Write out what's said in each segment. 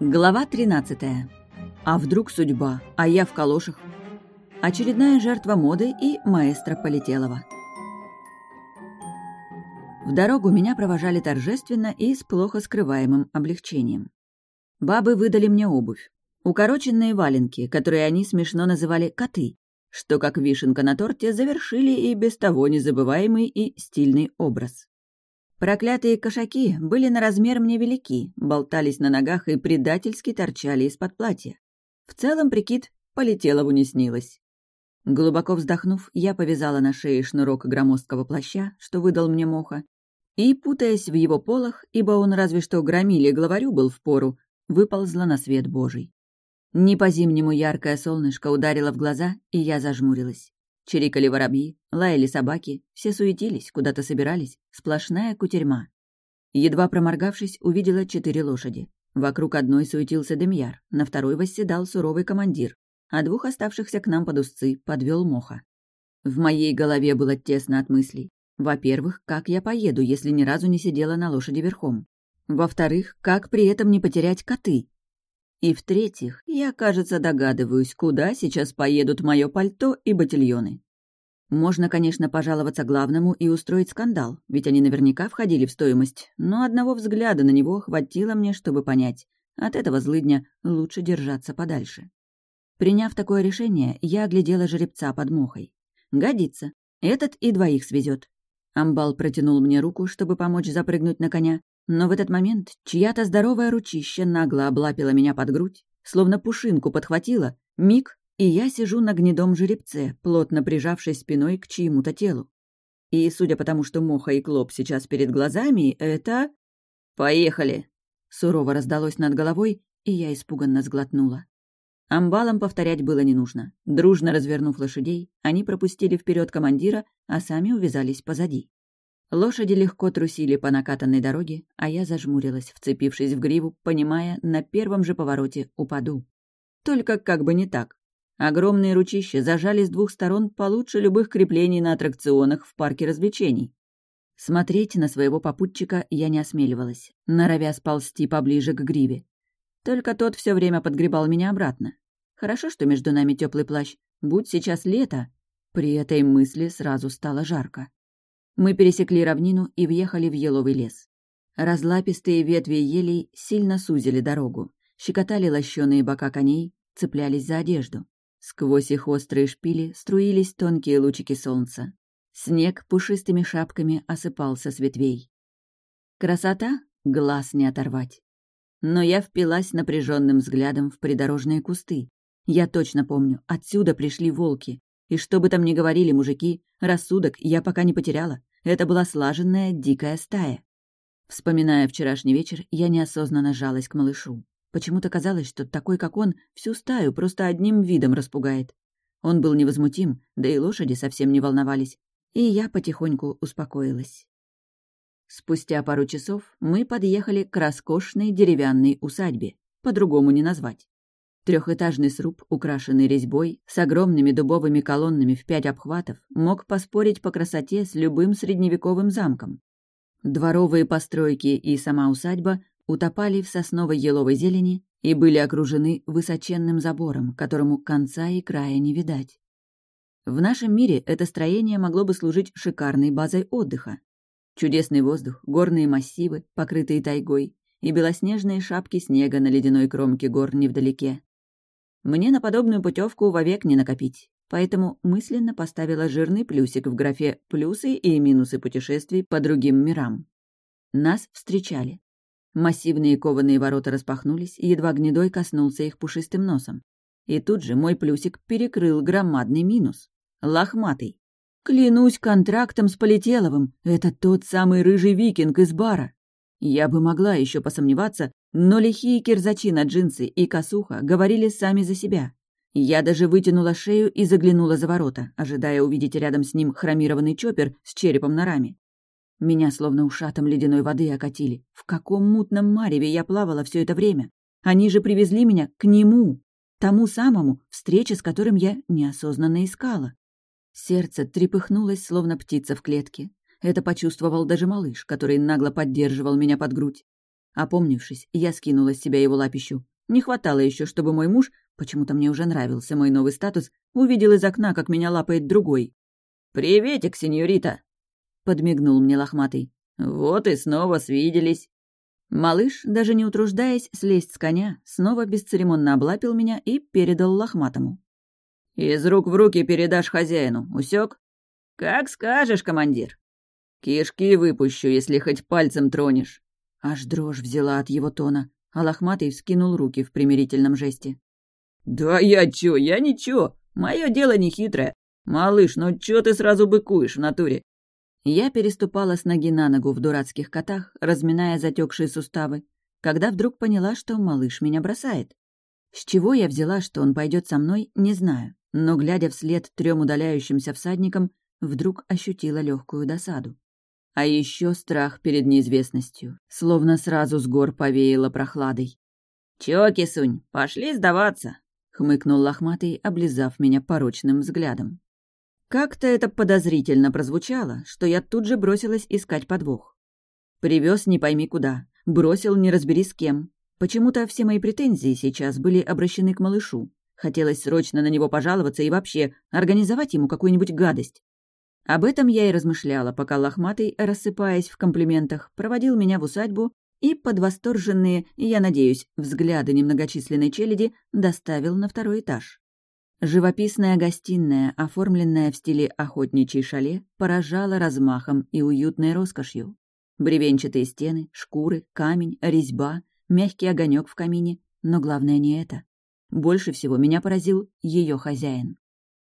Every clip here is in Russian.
Глава 13. А вдруг судьба, а я в калошах? Очередная жертва моды и маэстро Полетелова. В дорогу меня провожали торжественно и с плохо скрываемым облегчением. Бабы выдали мне обувь. Укороченные валенки, которые они смешно называли «коты», что, как вишенка на торте, завершили и без того незабываемый и стильный образ. Проклятые кошаки были на размер мне велики, болтались на ногах и предательски торчали из-под платья. В целом прикид полетелову не снилось. Глубоко вздохнув, я повязала на шее шнурок громоздкого плаща, что выдал мне моха, и, путаясь в его полах, ибо он разве что громили главарю был в пору, выползла на свет Божий. Не по-зимнему яркое солнышко ударило в глаза, и я зажмурилась. Чирикали воробьи, лаяли собаки, все суетились, куда-то собирались, сплошная кутерьма. Едва проморгавшись, увидела четыре лошади. Вокруг одной суетился Демьяр, на второй восседал суровый командир, а двух оставшихся к нам под узцы подвел Моха. В моей голове было тесно от мыслей. Во-первых, как я поеду, если ни разу не сидела на лошади верхом? Во-вторых, как при этом не потерять коты? И в-третьих, я, кажется, догадываюсь, куда сейчас поедут мое пальто и ботильоны. Можно, конечно, пожаловаться главному и устроить скандал, ведь они наверняка входили в стоимость, но одного взгляда на него хватило мне, чтобы понять, от этого злыдня лучше держаться подальше. Приняв такое решение, я оглядела жеребца под мухой. Годится. Этот и двоих свезет. Амбал протянул мне руку, чтобы помочь запрыгнуть на коня, но в этот момент чья-то здоровая ручища нагло облапила меня под грудь, словно пушинку подхватила, миг, и я сижу на гнедом жеребце, плотно прижавшись спиной к чьему-то телу. И, судя по тому, что Моха и Клоп сейчас перед глазами, это... «Поехали!» Сурово раздалось над головой, и я испуганно сглотнула. Амбалам повторять было не нужно. Дружно развернув лошадей, они пропустили вперед командира, а сами увязались позади. Лошади легко трусили по накатанной дороге, а я зажмурилась, вцепившись в гриву, понимая, на первом же повороте упаду. Только как бы не так. Огромные ручища зажали с двух сторон получше любых креплений на аттракционах в парке развлечений. Смотреть на своего попутчика я не осмеливалась, норовя сползти поближе к гриве. Только тот все время подгребал меня обратно. Хорошо, что между нами теплый плащ. Будь сейчас лето. При этой мысли сразу стало жарко. Мы пересекли равнину и въехали в еловый лес. Разлапистые ветви елей сильно сузили дорогу, щекотали лощеные бока коней, цеплялись за одежду. Сквозь их острые шпили струились тонкие лучики солнца. Снег пушистыми шапками осыпался с ветвей. Красота — глаз не оторвать. Но я впилась напряженным взглядом в придорожные кусты. Я точно помню, отсюда пришли волки. И что бы там ни говорили мужики, рассудок я пока не потеряла. Это была слаженная дикая стая. Вспоминая вчерашний вечер, я неосознанно жалась к малышу. Почему-то казалось, что такой, как он, всю стаю просто одним видом распугает. Он был невозмутим, да и лошади совсем не волновались, и я потихоньку успокоилась. Спустя пару часов мы подъехали к роскошной деревянной усадьбе, по-другому не назвать. Трехэтажный сруб, украшенный резьбой, с огромными дубовыми колоннами в пять обхватов, мог поспорить по красоте с любым средневековым замком. Дворовые постройки и сама усадьба утопали в сосновой еловой зелени и были окружены высоченным забором, которому конца и края не видать. В нашем мире это строение могло бы служить шикарной базой отдыха. Чудесный воздух, горные массивы, покрытые тайгой, и белоснежные шапки снега на ледяной кромке гор невдалеке. Мне на подобную путевку вовек не накопить, поэтому мысленно поставила жирный плюсик в графе «плюсы и минусы путешествий по другим мирам». Нас встречали. Массивные кованые ворота распахнулись, едва гнедой коснулся их пушистым носом. И тут же мой плюсик перекрыл громадный минус. Лохматый. Клянусь контрактом с Полетеловым, это тот самый рыжий викинг из бара. Я бы могла еще посомневаться, но лихие кирзачи на джинсы и косуха говорили сами за себя. Я даже вытянула шею и заглянула за ворота, ожидая увидеть рядом с ним хромированный чоппер с черепом на раме. Меня словно ушатом ледяной воды окатили. В каком мутном мареве я плавала все это время? Они же привезли меня к нему, тому самому, встреча с которым я неосознанно искала. Сердце трепыхнулось, словно птица в клетке. Это почувствовал даже малыш, который нагло поддерживал меня под грудь. Опомнившись, я скинула с себя его лапищу. Не хватало еще, чтобы мой муж, почему-то мне уже нравился мой новый статус, увидел из окна, как меня лапает другой. «Приветик, сеньорита!» — подмигнул мне лохматый. «Вот и снова свиделись». Малыш, даже не утруждаясь слезть с коня, снова бесцеремонно облапил меня и передал лохматому. «Из рук в руки передашь хозяину, усек? «Как скажешь, командир». «Кишки выпущу, если хоть пальцем тронешь». Аж дрожь взяла от его тона, а лохматый вскинул руки в примирительном жесте. «Да я чё, я ничего. Мое дело не хитрое. Малыш, ну чё ты сразу быкуешь в натуре?» Я переступала с ноги на ногу в дурацких котах, разминая затекшие суставы, когда вдруг поняла, что малыш меня бросает. С чего я взяла, что он пойдет со мной, не знаю, но, глядя вслед трем удаляющимся всадникам, вдруг ощутила легкую досаду. А еще страх перед неизвестностью, словно сразу с гор повеяло прохладой. «Чё, кисунь, пошли сдаваться!» — хмыкнул лохматый, облизав меня порочным взглядом. Как-то это подозрительно прозвучало, что я тут же бросилась искать подвох. Привез не пойми куда, бросил не разбери с кем. Почему-то все мои претензии сейчас были обращены к малышу. Хотелось срочно на него пожаловаться и вообще организовать ему какую-нибудь гадость. Об этом я и размышляла, пока лохматый, рассыпаясь в комплиментах, проводил меня в усадьбу и под восторженные, я надеюсь, взгляды немногочисленной челяди доставил на второй этаж. Живописная гостиная, оформленная в стиле охотничьей шале, поражала размахом и уютной роскошью. Бревенчатые стены, шкуры, камень, резьба, мягкий огонек в камине, но главное не это. Больше всего меня поразил ее хозяин.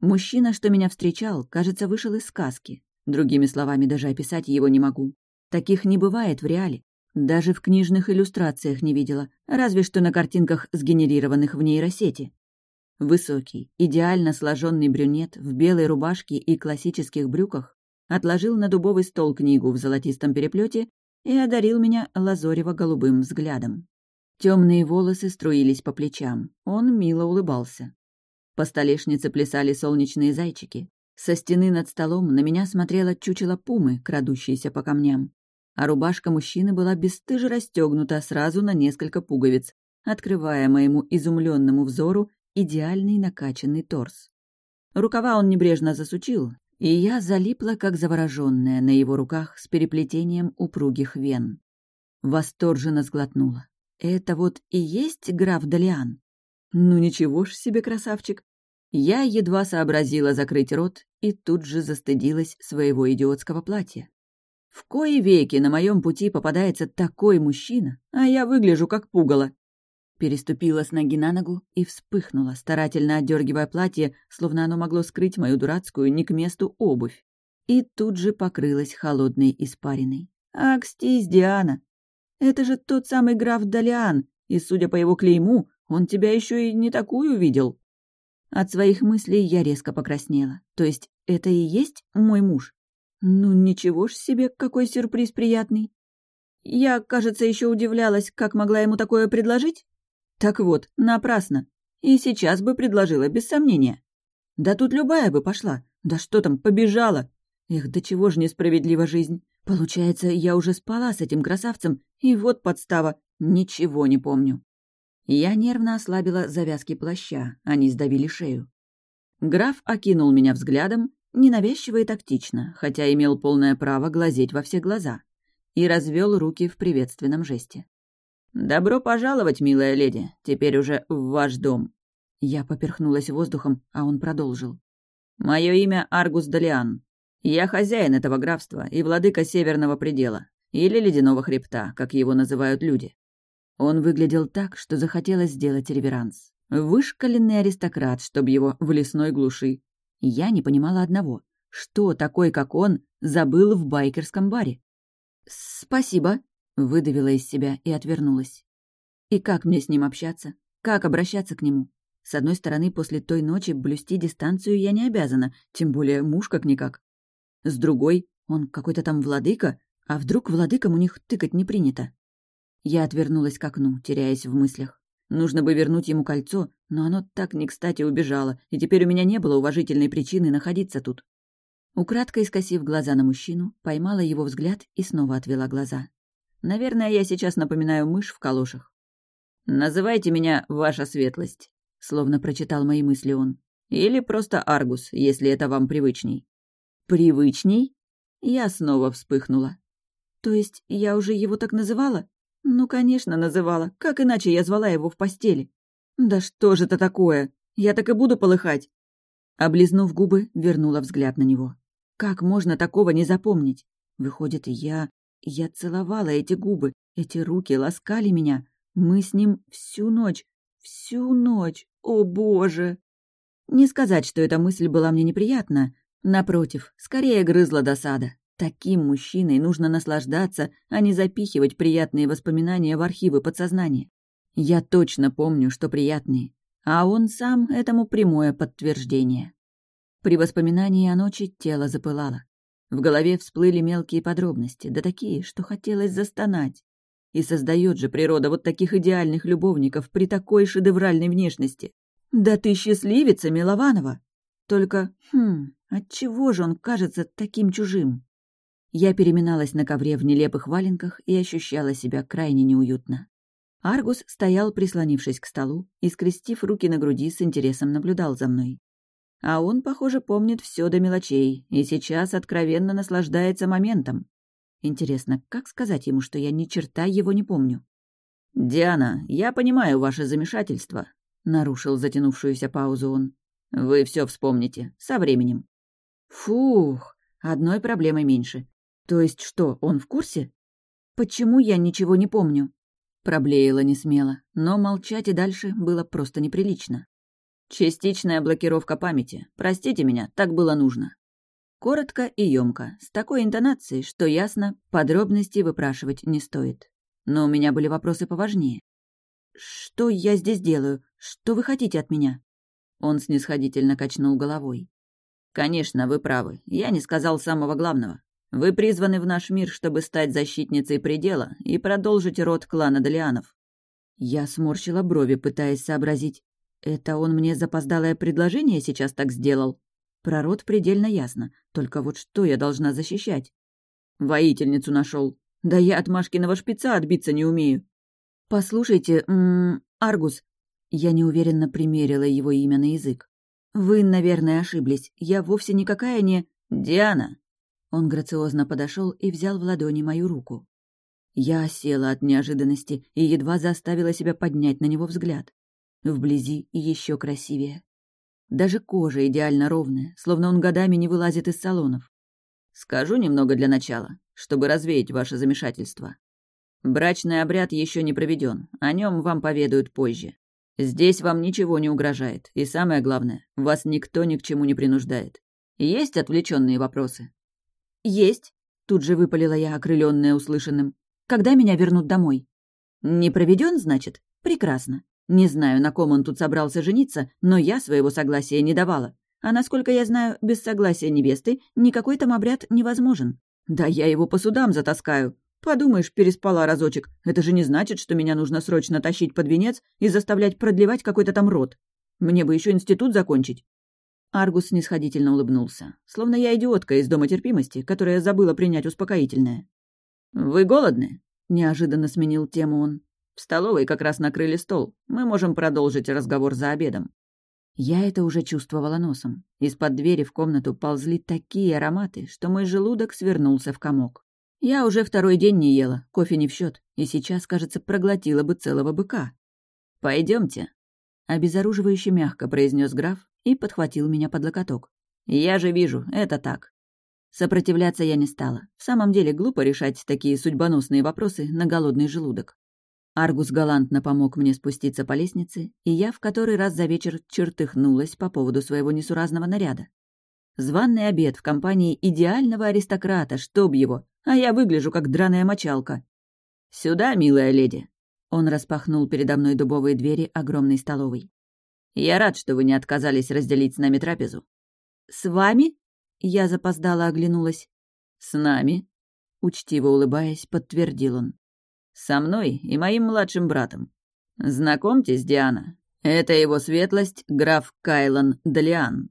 Мужчина, что меня встречал, кажется, вышел из сказки. Другими словами, даже описать его не могу. Таких не бывает в реале. Даже в книжных иллюстрациях не видела, разве что на картинках, сгенерированных в нейросети. Высокий, идеально сложенный брюнет в белой рубашке и классических брюках отложил на дубовый стол книгу в золотистом переплете и одарил меня лазорево-голубым взглядом. Темные волосы струились по плечам. Он мило улыбался. По столешнице плясали солнечные зайчики. Со стены над столом на меня смотрела чучело пумы, крадущейся по камням. А рубашка мужчины была бесстыже расстегнута сразу на несколько пуговиц, открывая моему изумленному взору идеальный накачанный торс. Рукава он небрежно засучил, и я залипла, как завороженная, на его руках с переплетением упругих вен. Восторженно сглотнула. Это вот и есть граф Далиан? Ну ничего ж себе красавчик. Я едва сообразила закрыть рот и тут же застыдилась своего идиотского платья. В кои веки на моем пути попадается такой мужчина, а я выгляжу как пугало. Переступила с ноги на ногу и вспыхнула, старательно отдергивая платье, словно оно могло скрыть мою дурацкую не к месту обувь. И тут же покрылась холодной испариной. «Акстись, Диана! Это же тот самый граф Далиан, и, судя по его клейму, он тебя еще и не такую видел». От своих мыслей я резко покраснела. То есть это и есть мой муж? Ну, ничего ж себе, какой сюрприз приятный. Я, кажется, еще удивлялась, как могла ему такое предложить. Так вот, напрасно. И сейчас бы предложила, без сомнения. Да тут любая бы пошла. Да что там, побежала. Эх, до чего же несправедлива жизнь. Получается, я уже спала с этим красавцем, и вот подстава. Ничего не помню. Я нервно ослабила завязки плаща, они сдавили шею. Граф окинул меня взглядом, ненавязчиво и тактично, хотя имел полное право глазеть во все глаза, и развел руки в приветственном жесте. «Добро пожаловать, милая леди, теперь уже в ваш дом». Я поперхнулась воздухом, а он продолжил. «Мое имя Аргус Далиан. Я хозяин этого графства и владыка Северного предела, или Ледяного хребта, как его называют люди. Он выглядел так, что захотелось сделать реверанс. Вышкаленный аристократ, чтобы его в лесной глуши. Я не понимала одного. Что такой, как он, забыл в байкерском баре? «Спасибо», — выдавила из себя и отвернулась. И как мне с ним общаться? Как обращаться к нему? С одной стороны, после той ночи блюсти дистанцию я не обязана, тем более муж как-никак. С другой, он какой-то там владыка, а вдруг владыкам у них тыкать не принято? Я отвернулась к окну, теряясь в мыслях. Нужно бы вернуть ему кольцо, но оно так не кстати убежало, и теперь у меня не было уважительной причины находиться тут. Украдкой скосив глаза на мужчину, поймала его взгляд и снова отвела глаза. Наверное, я сейчас напоминаю мышь в калошах. «Называйте меня ваша светлость», — словно прочитал мои мысли он. «Или просто Аргус, если это вам привычней». «Привычней?» Я снова вспыхнула. «То есть я уже его так называла?» «Ну, конечно, называла. Как иначе я звала его в постели?» «Да что же это такое? Я так и буду полыхать!» Облизнув губы, вернула взгляд на него. «Как можно такого не запомнить? Выходит, я... Я целовала эти губы, эти руки ласкали меня. Мы с ним всю ночь, всю ночь. О, боже!» Не сказать, что эта мысль была мне неприятна. Напротив, скорее грызла досада. Таким мужчиной нужно наслаждаться, а не запихивать приятные воспоминания в архивы подсознания. Я точно помню, что приятные, а он сам этому прямое подтверждение. При воспоминании о ночи тело запылало. В голове всплыли мелкие подробности, да такие, что хотелось застонать. И создает же природа вот таких идеальных любовников при такой шедевральной внешности. Да ты счастливица, Милованова! Только, хм, отчего же он кажется таким чужим? Я переминалась на ковре в нелепых валенках и ощущала себя крайне неуютно. Аргус стоял, прислонившись к столу, и, скрестив руки на груди, с интересом наблюдал за мной. А он, похоже, помнит все до мелочей и сейчас откровенно наслаждается моментом. Интересно, как сказать ему, что я ни черта его не помню? «Диана, я понимаю ваше замешательство», — нарушил затянувшуюся паузу он. «Вы все вспомните, со временем». «Фух, одной проблемой меньше. То есть что, он в курсе? Почему я ничего не помню? Проблеяла не смело, но молчать и дальше было просто неприлично. Частичная блокировка памяти. Простите меня, так было нужно. Коротко и ёмко, с такой интонацией, что ясно, подробностей выпрашивать не стоит. Но у меня были вопросы поважнее. «Что я здесь делаю? Что вы хотите от меня?» Он снисходительно качнул головой. «Конечно, вы правы. Я не сказал самого главного. Вы призваны в наш мир, чтобы стать защитницей предела и продолжить род клана Далианов». Я сморщила брови, пытаясь сообразить. Это он мне запоздалое предложение сейчас так сделал? Про род предельно ясно, только вот что я должна защищать? Воительницу нашел. Да я от Машкиного шпица отбиться не умею. Послушайте, м -м, Аргус. Я неуверенно примерила его имя на язык. Вы, наверное, ошиблись. Я вовсе никакая не... Диана, он грациозно подошел и взял в ладони мою руку. Я села от неожиданности и едва заставила себя поднять на него взгляд. Вблизи еще красивее. Даже кожа идеально ровная, словно он годами не вылазит из салонов. Скажу немного для начала, чтобы развеять ваше замешательство. Брачный обряд еще не проведен, о нем вам поведают позже. Здесь вам ничего не угрожает, и самое главное, вас никто ни к чему не принуждает. Есть отвлеченные вопросы? «Есть», — тут же выпалила я, окрыленная услышанным. «Когда меня вернут домой?» «Не проведен, значит? Прекрасно. Не знаю, на ком он тут собрался жениться, но я своего согласия не давала. А насколько я знаю, без согласия невесты никакой там обряд невозможен. Да я его по судам затаскаю. Подумаешь, переспала разочек. Это же не значит, что меня нужно срочно тащить под венец и заставлять продлевать какой-то там род. Мне бы еще институт закончить. Аргус снисходительно улыбнулся, словно я идиотка из дома терпимости, которая забыла принять успокоительное. «Вы голодны?» — неожиданно сменил тему он. «В столовой как раз накрыли стол. Мы можем продолжить разговор за обедом». Я это уже чувствовала носом. Из-под двери в комнату ползли такие ароматы, что мой желудок свернулся в комок. Я уже второй день не ела, кофе не в счет, и сейчас, кажется, проглотила бы целого быка. Пойдемте, обезоруживающе мягко произнес граф и подхватил меня под локоток. «Я же вижу, это так». Сопротивляться я не стала. В самом деле глупо решать такие судьбоносные вопросы на голодный желудок. Аргус галантно помог мне спуститься по лестнице, и я в который раз за вечер чертыхнулась по поводу своего несуразного наряда. Званный обед в компании идеального аристократа, чтоб его, а я выгляжу как драная мочалка. «Сюда, милая леди!» Он распахнул передо мной дубовые двери огромной столовой. Я рад, что вы не отказались разделить с нами трапезу». «С вами?» — я запоздала оглянулась. «С нами?» — учтиво улыбаясь, подтвердил он. «Со мной и моим младшим братом. Знакомьтесь, Диана, это его светлость, граф Кайлан Далиан».